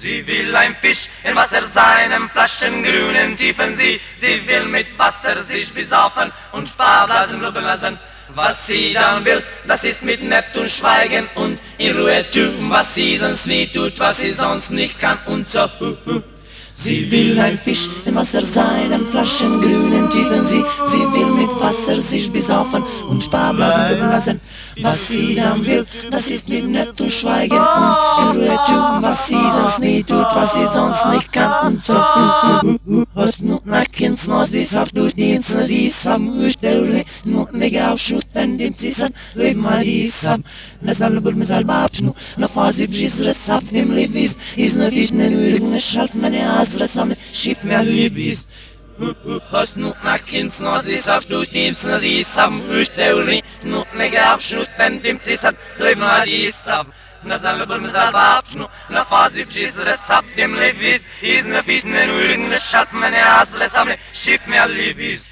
Sie will ein Fisch in Wasser seinem flaschengrünen Tiefen sie. Sie will mit Wasser sich besaufen und Sparblasen blubbern lassen. Was sie dann will, das ist mit Neptun schweigen und in Ruhe tun, was sie sonst nie tut, was sie sonst nicht kann und so. Sie will ein Fisch in Wasser seinem flaschengrünen Tiefen sie. Sie will mit Wasser sich besaufen und Sparblasen blubbern lassen. Was sie dann will, das ist mit Neptun schweigen und was sie sonst nie tut, was sie sonst nicht kann. So, Hast nur nach Kind, nur sie sagt, du dienst, sie sam, stelle, nur nicht aufschütten, dem sie sam, leben mal die sam. Nesal bur mesal babschnu, na fazi bjis resaf, nim levis, iz na vichne nurig, ne schalf, mene as resam, ne, schief mir levis. Hast nur nach Kind, nur sie sagt, du dienst, sie sam, stelle, nur nicht aufschütten, dem sie sam, leben mal die sam. Назалыбым забавчну, на фазе бжизре саптем левиз, из нафишнен уйрин шатмене азле самле шифмя левиз.